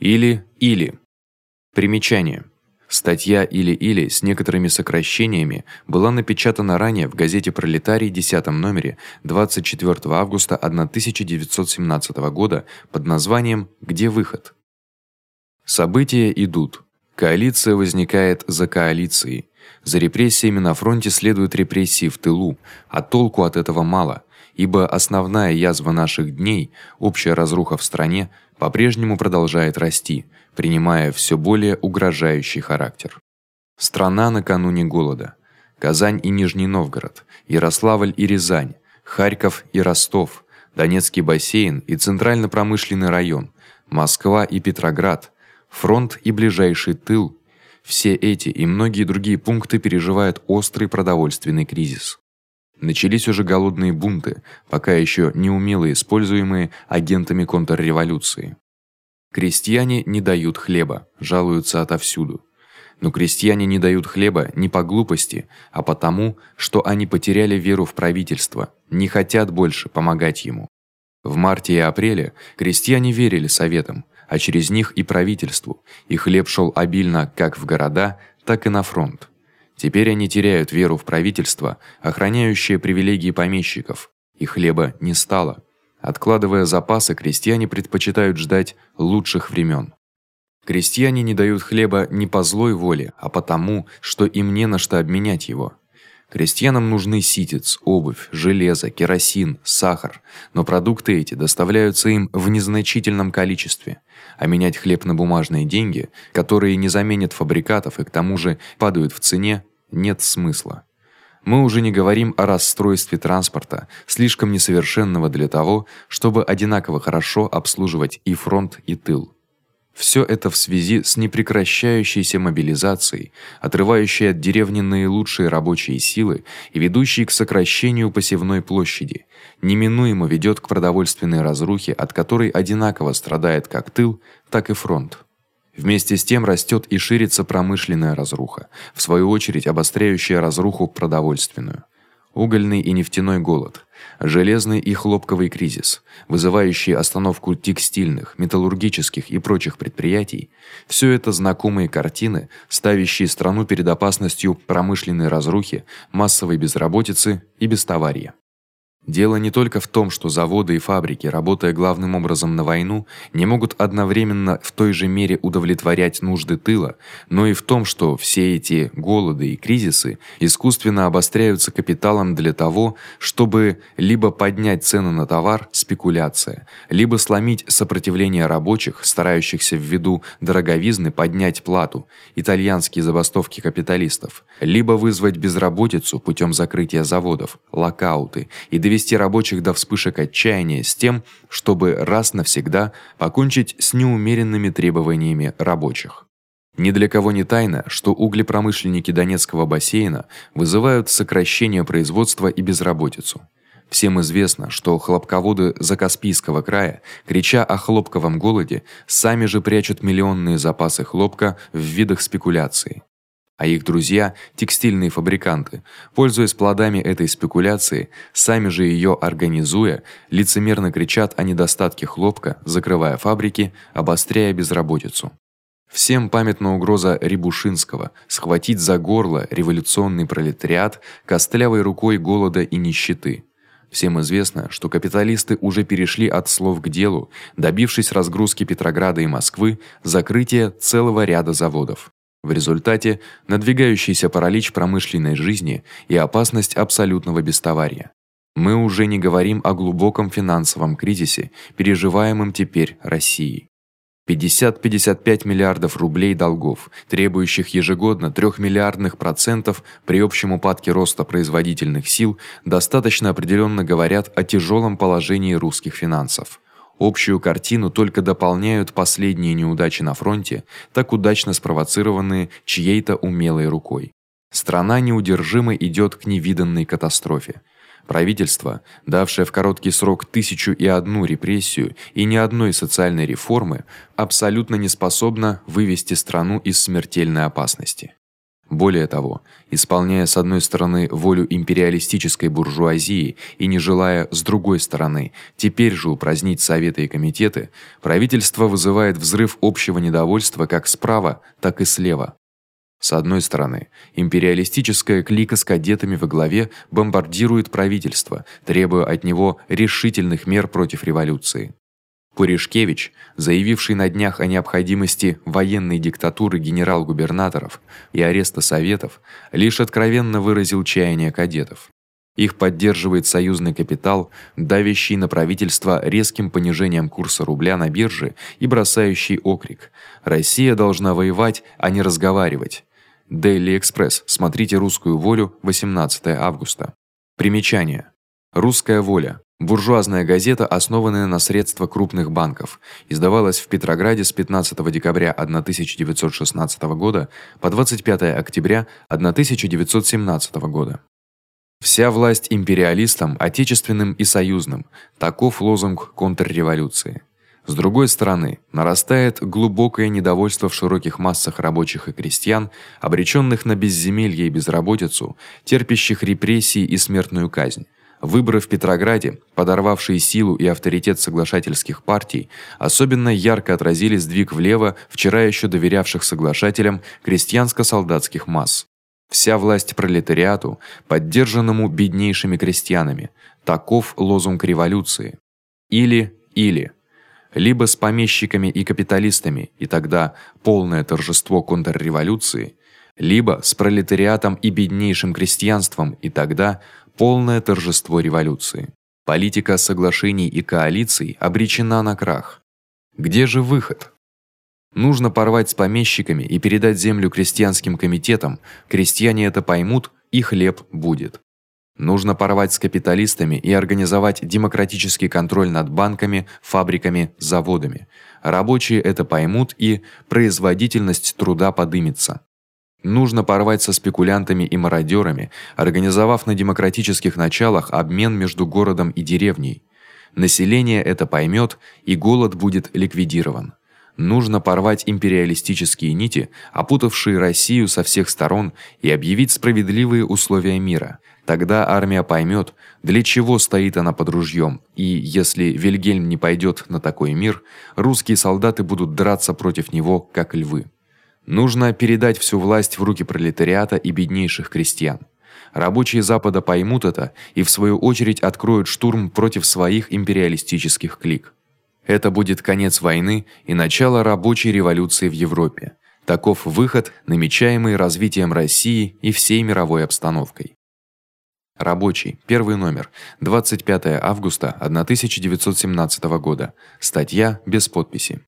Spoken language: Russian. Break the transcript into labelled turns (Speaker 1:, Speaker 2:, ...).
Speaker 1: Или или. Примечание. Статья или-или с некоторыми сокращениями была напечатана ранее в газете Пролетарий 10 номере 24 августа 1917 года под названием Где выход. События идут. Коалиция возникает за коалицией. За репрессиями на фронте следуют репрессии в тылу, а толку от этого мало, ибо основная язва наших дней, общая разруха в стране, по-прежнему продолжает расти, принимая всё более угрожающий характер. Страна накануне голода. Казань и Нижний Новгород, Ярославль и Рязань, Харьков и Ростов, Донецкий бассейн и центрально-промышленный район, Москва и Петроград, фронт и ближайший тыл все эти и многие другие пункты переживают острый продовольственный кризис. Начались уже голодные бунты, пока ещё не умело используемые агентами контрреволюции. Крестьяне не дают хлеба, жалуются отовсюду. Но крестьяне не дают хлеба не по глупости, а потому, что они потеряли веру в правительство, не хотят больше помогать ему. В марте и апреле крестьяне верили советам, а через них и правительству, и хлеб шёл обильно как в города, так и на фронт. Теперь они теряют веру в правительство, охраняющее привилегии помещиков, и хлеба не стало. Откладывая запасы, крестьяне предпочитают ждать лучших времен. Крестьяне не дают хлеба не по злой воле, а потому, что им не на что обменять его. Крестьянам нужны ситец, обувь, железо, керосин, сахар, но продукты эти доставляются им в незначительном количестве а менять хлеб на бумажные деньги, которые не заменят фабрикатов и к тому же падают в цене, нет смысла. Мы уже не говорим о расстройстве транспорта, слишком несовершенного для того, чтобы одинаково хорошо обслуживать и фронт, и тыл. Всё это в связи с непрекращающейся мобилизацией, отрывающей от деревни наилучшие рабочие силы и ведущей к сокращению посевной площади, неминуемо ведёт к продовольственной разрухе, от которой одинаково страдает как тыл, так и фронт. Вместе с тем растёт и ширится промышленная разруха, в свою очередь обостряющая разруху продовольственную. Угольный и нефтяной голод, железный и хлопковый кризис, вызывающий остановку текстильных, металлургических и прочих предприятий, всё это знакомые картины, ставящие страну перед опасностью промышленной разрухи, массовой безработицы и бестоварья. Дело не только в том, что заводы и фабрики, работая главным образом на войну, не могут одновременно в той же мере удовлетворять нужды тыла, но и в том, что все эти голоды и кризисы искусственно обостряются капиталом для того, чтобы либо поднять цены на товар спекуляция, либо сломить сопротивление рабочих, старающихся ввиду дороговизны поднять плату, итальянские забастовки капиталистов, либо вызвать безработицу путём закрытия заводов, локауты и довести рабочих до вспышек отчаяния с тем, чтобы раз навсегда покончить с неумеренными требованиями рабочих. Ни для кого не тайна, что углепромышленники Донецкого бассейна вызывают сокращение производства и безработицу. Всем известно, что хлопководы Закаспийского края, крича о хлопковом голоде, сами же прячут миллионные запасы хлопка в видах спекуляции а их друзья, текстильные фабриканты, пользуясь плодами этой спекуляции, сами же её организуя, лицемерно кричат о недостатке хлопка, закрывая фабрики, обостряя безработицу. Всем памятна угроза Рябушинского схватить за горло революционный пролетариат костлявой рукой голода и нищеты. Всем известно, что капиталисты уже перешли от слов к делу, добившись разгрузки Петрограда и Москвы, закрытия целого ряда заводов. В результате надвигающийся паралич промышленной жизни и опасность абсолютного бестовария. Мы уже не говорим о глубоком финансовом кризисе, переживаемом теперь Россией. 50-55 миллиардов рублей долгов, требующих ежегодно 3 миллиардных процентов при общем упадке роста производительных сил, достаточно определённо говорят о тяжёлом положении русских финансов. Общую картину только дополняют последние неудачи на фронте, так удачно спровоцированные чьей-то умелой рукой. Страна неудержимо идёт к невиданной катастрофе. Правительство, давшее в короткий срок тысячу и одну репрессию и ни одной социальной реформы, абсолютно не способно вывести страну из смертельной опасности. Более того, исполняя с одной стороны волю империалистической буржуазии и не желая с другой стороны теперь же упразднить советы и комитеты, правительство вызывает взрыв общего недовольства как справа, так и слева. С одной стороны, империалистическая клика с кадетами во главе бомбардирует правительство, требуя от него решительных мер против революции. Пуришкевич, заявивший на днях о необходимости военной диктатуры генерал-губернаторов и ареста советов, лишь откровенно выразил чаяние кадетов. Их поддерживает союзный капитал, давящий на правительство резким понижением курса рубля на бирже и бросающий окрик: Россия должна воевать, а не разговаривать. Daily Express. Смотрите Русскую волю, 18 августа. Примечание. Русская воля. Буржуазная газета, основанная на средства крупных банков, издавалась в Петрограде с 15 декабря 1916 года по 25 октября 1917 года. Вся власть империалистам, отечественным и союзным таков лозунг контрреволюции. С другой стороны, нарастает глубокое недовольство в широких массах рабочих и крестьян, обречённых на безземелье и безработицу, терпящих репрессии и смертную казнь. Выборы в Петрограде, подорвавшие силу и авторитет соглашательских партий, особенно ярко отразили сдвиг влево вчера ещё доверявших соглашателям крестьянско-солдатских масс. Вся власть пролетариату, поддержанному беднейшими крестьянами. Таков лозунг революции. Или или либо с помещиками и капиталистами, и тогда полное торжество контрреволюции, либо с пролетариатом и беднейшим крестьянством, и тогда полное торжество революции. Политика соглашений и коалиций обречена на крах. Где же выход? Нужно порвать с помещиками и передать землю крестьянским комитетам. Крестьяне это поймут, и хлеб будет. Нужно порвать с капиталистами и организовать демократический контроль над банками, фабриками, заводами. Рабочие это поймут и производительность труда подымется. Нужно порвать со спекулянтами и мародёрами, организовав на демократических началах обмен между городом и деревней. Население это поймёт, и голод будет ликвидирован. Нужно порвать империалистические нити, опутавшие Россию со всех сторон, и объявить справедливые условия мира. Тогда армия поймёт, для чего стоит она под ружьём, и если Вильгельм не пойдёт на такой мир, русские солдаты будут драться против него как львы. Нужно передать всю власть в руки пролетариата и беднейших крестьян. Рабочие Запада поймут это и в свою очередь откроют штурм против своих империалистических клик. Это будет конец войны и начало рабочей революции в Европе. Таков выход, намечаемый развитием России и всей мировой обстановкой. Рабочий. Первый номер. 25 августа 1917 года. Статья без подписи.